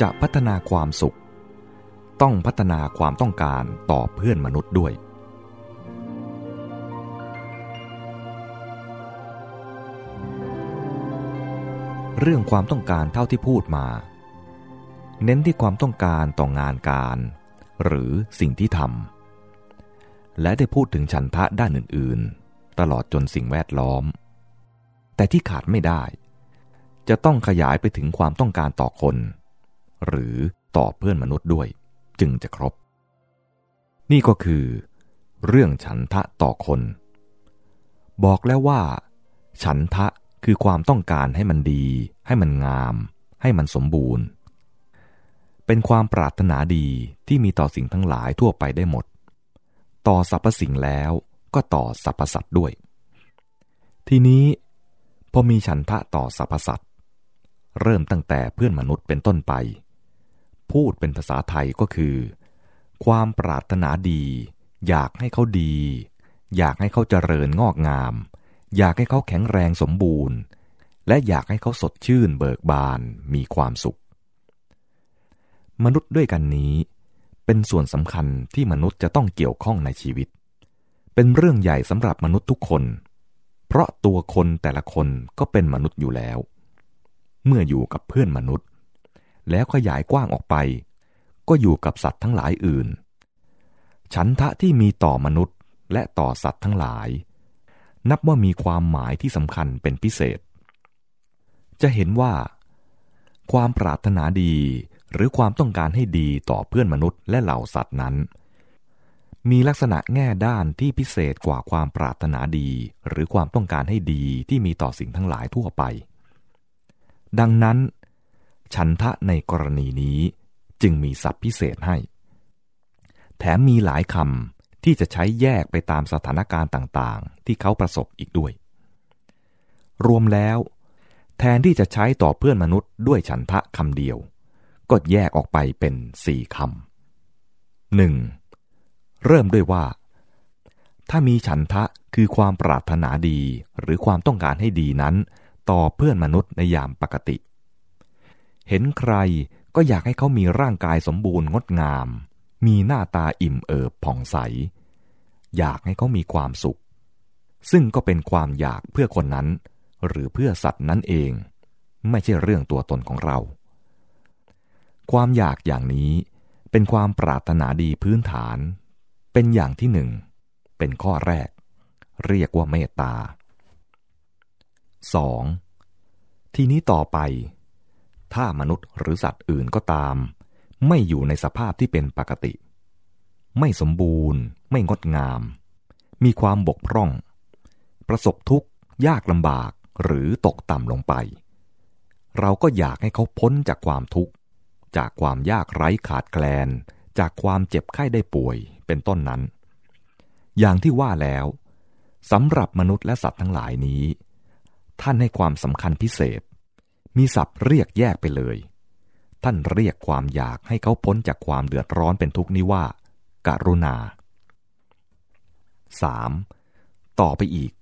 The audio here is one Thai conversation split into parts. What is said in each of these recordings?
จะพัฒนาความสุข ต้องพัฒนาความต้องการต่อเพื่อนมนุษย์ด้วย เรื่องความต้องการเท่าที่พูดมา เน้นที่ความต้องการต่องานการ หรือสิ่งที่ทำและได้พูดถึงฉันทะด้านอื่น ๆ ตลอดจนสิ่งแวดล้อม แต่ที่ขาดไม่ได้จะต้องขยายไปถึงความต้องการต่อคน หรือต่อเพื่อนมนุษย์ด้วย จึงจะครบ นี่ก็คือ เรื่องฉันทะต่อคน บอกแล้วว่า ฉันทะคือความต้องการให้มันดี ให้มันงาม ให้มันสมบูรณ์ เป็นความปรารถนาดีที่มีต่อสิ่งทั้งหลายทั่วไปได้หมด ต่อสรรพสิ่งแล้วก็ต่อสรรพสัตว์ด้วย ทีนี้พอมีฉันทะต่อสรรพสัตว์เริ่มตั้งแต่เพื่อนมนุษย์เป็นต้นไป พูดเป็นภาษาไทยก็คือ ความปรารถนาดี อยากให้เขาดี อยากให้เขาเจริญงอกงาม อยากให้เขาแข็งแรงสมบูรณ์ และอยากให้เขาสดชื่นเบิกบานมีความสุข มนุษย์ด้วยกันนี้ เป็นส่วนสำคัญที่มนุษย์จะต้องเกี่ยวข้องในชีวิต เป็นเรื่องใหญ่สำหรับมนุษย์ทุกคน เพราะตัวคนแต่ละคนก็เป็นมนุษย์อยู่แล้ว เมื่ออยู่กับเพื่อนมนุษย์ แล้วขยายกว้างออกไป ก็อยู่กับสัตว์ทั้งหลายอื่น ฉันทะที่มีต่อมนุษย์และต่อสัตว์ทั้งหลาย นับว่ามีความหมายที่สำคัญเป็นพิเศษ จะเห็นว่า ความปรารถนาดีหรือความต้องการให้ดีต่อเพื่อนมนุษย์และเหล่าสัตว์นั้น มีลักษณะแง่ด้านที่พิเศษกว่าความปรารถนาดี หรือความต้องการให้ดีที่มีต่อสิ่งทั้งหลายทั่วไป ดังนั้น ฉันทะในกรณีนี้จึงมีศัพท์พิเศษให้ แถมมีหลายคำที่จะใช้แยกไปตามสถานการณ์ต่างๆ ที่เขาประสบอีกด้วย รวมแล้ว แทนที่จะใช้ต่อเพื่อนมนุษย์ด้วยฉันทะคำเดียว ก็แยกออกไปเป็นสี่คำหนึ่งเริ่มด้วยว่า ถ้ามีฉันทะคือความปรารถนาดีหรือความต้องการให้ดีนั้น ต่อเพื่อนมนุษย์ในยามปกติ เห็นใครก็อยากให้เขามีร่างกายสมบูรณ์งดงาม มีหน้าตาอิ่มเอิบผ่องใส อยากให้เขามีความสุข ซึ่งก็เป็นความอยากเพื่อคนนั้น หรือเพื่อสัตว์นั้นเอง ไม่ใช่เรื่องตัวตนของเรา ความอยากอย่างนี้เป็นความปรารถนาดีพื้นฐาน เป็นอย่างที่หนึ่ง เป็นข้อแรก เรียกว่าเมตตา 2. ทีนี้ต่อไป ถ้ามนุษย์หรือสัตว์อื่นก็ตาม ไม่อยู่ในสภาพที่เป็นปกติ ไม่สมบูรณ์ ไม่งดงาม มีความบกพร่อง ประสบทุกข์ ยากลำบากหรือตกต่ำลงไป เราก็อยากให้เขาพ้นจากความทุกข์ จากความยากไร้ขาดแคลน จากความเจ็บไข้ได้ป่วยเป็นต้นนั้น อย่างที่ว่าแล้วสำหรับมนุษย์และสัตว์ทั้งหลายนี้ ท่านให้ความสำคัญพิเศษ มีศัพท์เรียกแยกไปเลย ท่านเรียกความอยากให้เขาพ้นจากความเดือดร้อนเป็นทุกข์นี้ว่าการุณา 3. ต่อไปอีก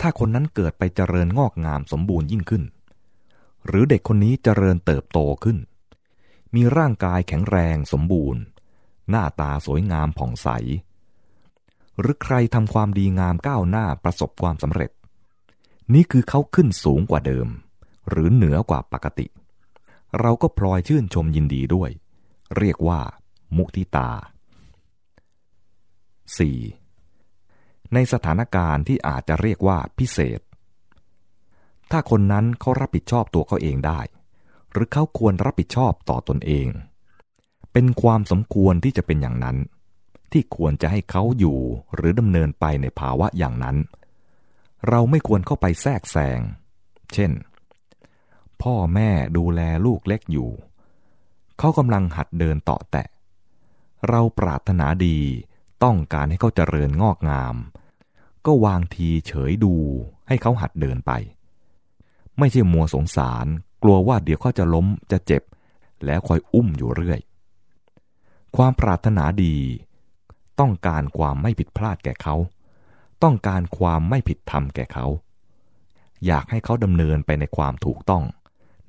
ถ้าคนนั้นเกิดไปเจริญงอกงามสมบูรณ์ยิ่งขึ้น หรือเด็กคนนี้เจริญเติบโตขึ้น มีร่างกายแข็งแรงสมบูรณ์ หน้าตาสวยงามผ่องใส หรือใครทำความดีงามก้าวหน้าประสบความสำเร็จ นี่คือเขาขึ้นสูงกว่าเดิม หรือเหนือกว่าปกติ เราก็พลอยชื่นชมยินดีด้วย เรียกว่า มุทิตา 4. ในสถานการณ์ที่อาจจะเรียกว่าพิเศษ ถ้าคนนั้นเขารับผิดชอบตัวเขาเองได้ หรือเขาควรรับผิดชอบต่อตนเอง เป็นความสมควรที่จะเป็นอย่างนั้น ที่ควรจะให้เขาอยู่หรือดำเนินไปในภาวะอย่างนั้น เราไม่ควรเข้าไปแทรกแซง เช่น พ่อแม่ดูแลลูกเล็กอยู่ เขากำลังหัดเดินต่อแตะ เราปรารถนาดีต้องการให้เขาเจริญงอกงาม ก็วางทีเฉยดูให้เขาหัดเดินไป ไม่ใช่มัวสงสาร กลัวว่าเดี๋ยวเขาจะล้มจะเจ็บ แล้วคอยอุ้มอยู่เรื่อย ความปรารถนาดี ต้องการความไม่ผิดพลาดแก่เขา ต้องการความไม่ผิดธรรมแก่เขา อยากให้เขาดำเนินไปในความถูกต้อง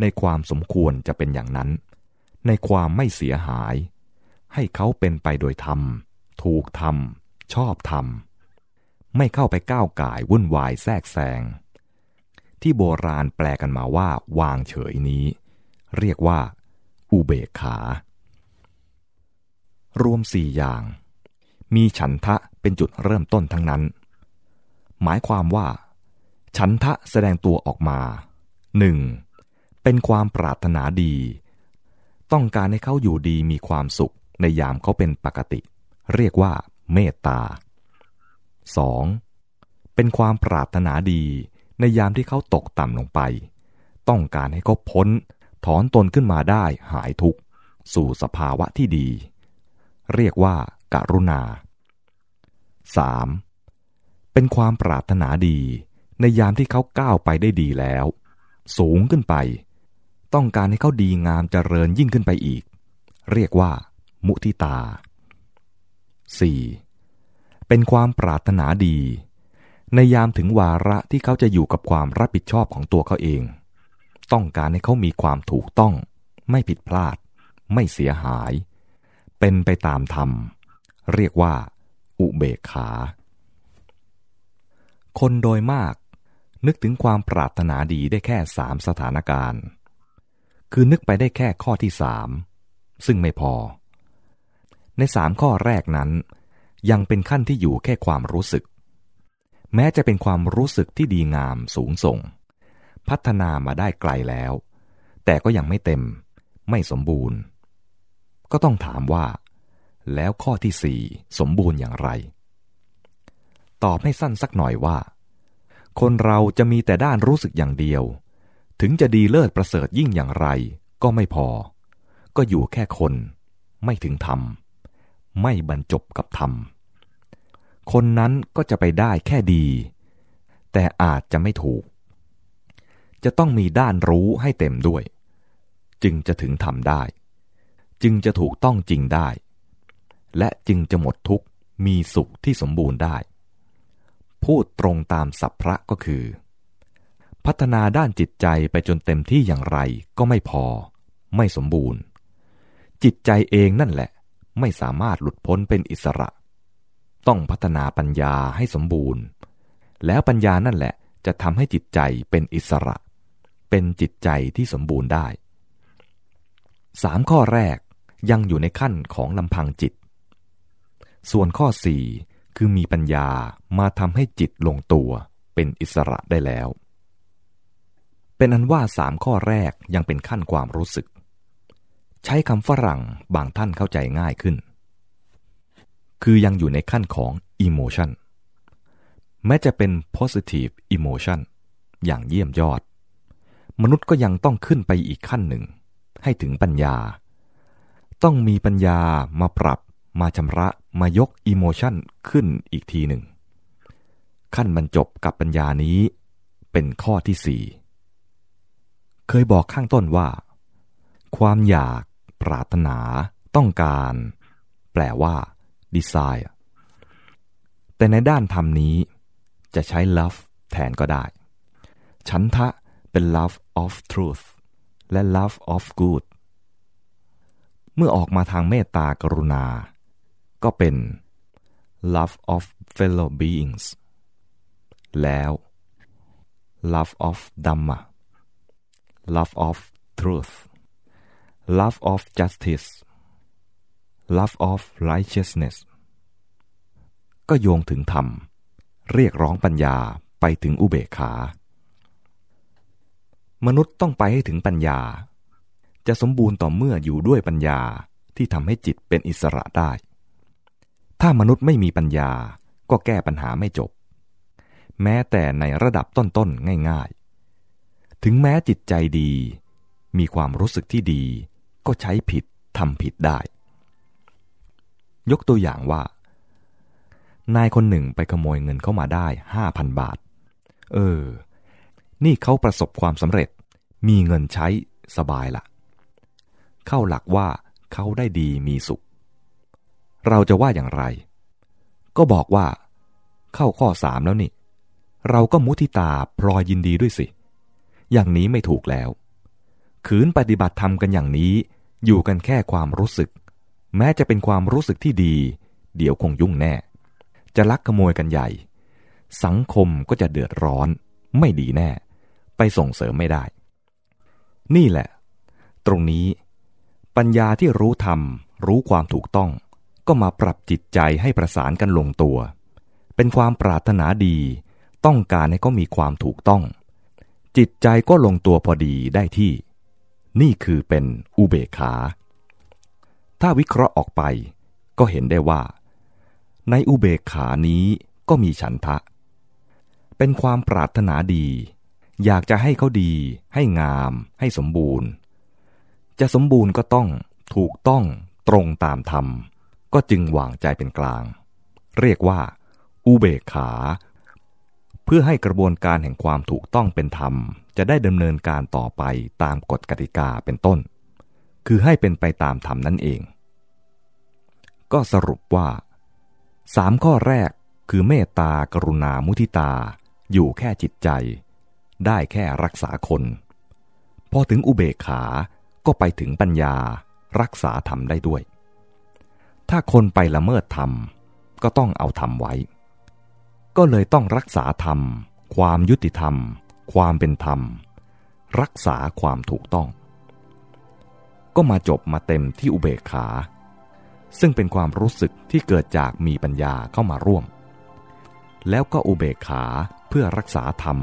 ในความสมควรจะเป็นอย่างนั้น ในความไม่เสียหาย ให้เขาเป็นไปโดยธรรม ถูกธรรม ชอบธรรม ไม่เข้าไปก้าวก่ายวุ่นวายแทรกแซง ที่โบราณแปลกันมาว่า วางเฉยนี้ เรียกว่า อุเบกขา รวมสี่อย่าง มีฉันทะเป็นจุดเริ่มต้นทั้งนั้น หมายความว่า ฉันทะแสดงตัวออกมาหนึ่ง เป็นความปรารถนาดี ต้องการให้เขาอยู่ดีมีความสุขในยามเขาเป็นปกติ เรียกว่าเมตตา 2. เป็นความปรารถนาดี ในยามที่เขาตกต่ำลงไป ต้องการให้เขาพ้น ถอนตนขึ้นมาได้หายทุกข์ สู่สภาวะที่ดี เรียกว่าการุณา 3. เป็นความปรารถนาดี ในยามที่เขาก้าวไปได้ดีแล้ว สูงขึ้นไป ต้องการให้เขาดีงามเจริญยิ่งขึ้นไปอีก เรียกว่า มุทิตา 4. เป็นความปรารถนาดี ในยามถึงวาระที่เขาจะอยู่กับความรับผิดชอบของตัวเขาเอง ต้องการให้เขามีความถูกต้อง ไม่ผิดพลาด ไม่เสียหาย เป็นไปตามธรรม เรียกว่า อุเบกขา คนโดยมากนึกถึงความปรารถนาดีได้แค่สามสถานการณ์ คือนึกไปได้แค่ข้อที่สามซึ่งไม่พอ ในสามข้อแรกนั้น ยังเป็นขั้นที่อยู่แค่ความรู้สึก แม้จะเป็นความรู้สึกที่ดีงามสูงส่ง พัฒนามาได้ไกลแล้ว แต่ก็ยังไม่เต็ม ไม่สมบูรณ์ ก็ต้องถามว่า แล้วข้อที่สี่สมบูรณ์อย่างไร ตอบให้สั้นสักหน่อยว่า คนเราจะมีแต่ด้านรู้สึกอย่างเดียว ถึงจะดีเลิศประเสริฐยิ่งอย่างไรก็ไม่พอ ก็อยู่แค่คน ไม่ถึงธรรม ไม่บรรจบกับธรรม คนนั้นก็จะไปได้แค่ดี แต่อาจจะไม่ถูก จะต้องมีด้านรู้ให้เต็มด้วย จึงจะถึงธรรมได้ จึงจะถูกต้องจริงได้ และจึงจะหมดทุกข์มีสุขที่สมบูรณ์ได้ พูดตรงตามสัพพระก็คือ พัฒนาด้านจิตใจไปจนเต็มที่อย่างไรก็ไม่พอ ไม่สมบูรณ์ จิตใจเองนั่นแหละ ไม่สามารถหลุดพ้นเป็นอิสระ ต้องพัฒนาปัญญาให้สมบูรณ์ แล้วปัญญานั่นแหละจะทำให้จิตใจเป็นอิสระ เป็นจิตใจที่สมบูรณ์ได้สามข้อแรกยังอยู่ในขั้นของลำพังจิต ส่วนข้อสี่คือมีปัญญามาทำให้จิตลงตัวเป็นอิสระได้แล้ว เป็นอันว่าสามข้อแรกยังเป็นขั้นความรู้สึก ใช้คำฝรั่งบางท่านเข้าใจง่ายขึ้น คือยังอยู่ในขั้นของ emotion แม้จะเป็น positive emotion อย่างเยี่ยมยอด มนุษย์ก็ยังต้องขึ้นไปอีกขั้นหนึ่ง ให้ถึงปัญญา ต้องมีปัญญามาปรับ มาชำระ มายกอิโมชันขึ้นอีกทีหนึ่ง ขั้นบรรจบกับปัญญานี้เป็นข้อที่สี่ เคยบอกข้างต้นว่า ความอยาก ปรารถนา ต้องการ แปลว่า desire แต่ในด้านธรรมนี้ จะใช้ love แทนก็ได้ ฉันทะเป็น love of truth และ love of good เมื่อออกมาทางเมตตากรุณา ก็เป็น love of fellow beings แล้ว love of dhamma love of truth love of justice love of righteousness ก็โยงถึงธรรม เรียกร้องปัญญาไปถึงอุเบกขา มนุษย์ต้องไปให้ถึงปัญญา จะสมบูรณ์ต่อเมื่ออยู่ด้วยปัญญาที่ทำให้จิตเป็นอิสระได้ ถ้ามนุษย์ไม่มีปัญญาก็แก้ปัญหาไม่จบ แม้แต่ในระดับต้นๆง่ายๆ ถึงแม้จิตใจดี มีความรู้สึกที่ดี ก็ใช้ผิดทำผิดได้ ยกตัวอย่างว่า นายคนหนึ่งไปขโมยเงินเข้ามาได้ห้าพันบาท เออ นี่เขาประสบความสำเร็จ มีเงินใช้สบายละ เข้าหลักว่าเขาได้ดีมีสุข เราจะว่าอย่างไร ก็บอกว่า เข้าข้อสามแล้วนี่ เราก็มุทิตาพลอยยินดีด้วยสิ อย่างนี้ไม่ถูกแล้ว ขืนปฏิบัติธรรมกันอย่างนี้ อยู่กันแค่ความรู้สึก แม้จะเป็นความรู้สึกที่ดี เดี๋ยวคงยุ่งแน่ จะลักขโมยกันใหญ่ สังคมก็จะเดือดร้อน ไม่ดีแน่ ไปส่งเสริมไม่ได้ นี่แหละ ตรงนี้ ปัญญาที่รู้ธรรม รู้ความถูกต้อง ก็มาปรับจิตใจให้ประสานกันลงตัว เป็นความปรารถนาดี ต้องการให้เขามีความถูกต้อง จิตใจก็ลงตัวพอดีได้ที่ นี่คือเป็นอุเบกขา ถ้าวิเคราะห์ออกไปก็เห็นได้ว่า ในอุเบกขานี้ก็มีฉันทะ เป็นความปรารถนาดี อยากจะให้เขาดี ให้งาม ให้สมบูรณ์ จะสมบูรณ์ก็ต้องถูกต้องตรงตามธรรม ก็จึงวางใจเป็นกลาง เรียกว่า อุเบกขา เพื่อให้กระบวนการแห่งความถูกต้องเป็นธรรม จะได้ดำเนินการต่อไปตามกฎกติกาเป็นต้น คือให้เป็นไปตามธรรมนั่นเอง ก็สรุปว่าสามข้อแรกคือเมตตากรุณามุทิตา อยู่แค่จิตใจ ได้แค่รักษาคน พอถึงอุเบกขา ก็ไปถึงปัญญา รักษาธรรมได้ด้วย ถ้าคนไปละเมิดธรรม ก็ต้องเอาธรรมไว้ ก็เลยต้องรักษาธรรม ความยุติธรรม ความเป็นธรรม รักษาความถูกต้อง ก็มาจบมาเต็มที่อุเบกขา ซึ่งเป็นความรู้สึกที่เกิดจากมีปัญญาเข้ามาร่วม แล้วก็อุเบกขาเพื่อรักษาธรรม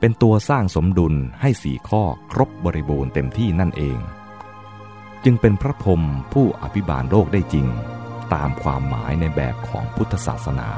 เป็นตัวสร้างสมดุลให้สี่ข้อครบบริบูรณ์เต็มที่นั่นเอง จึงเป็นพระพรหมผู้อภิบาลโลกได้จริง ตามความหมายในแบบของพุทธศาสนา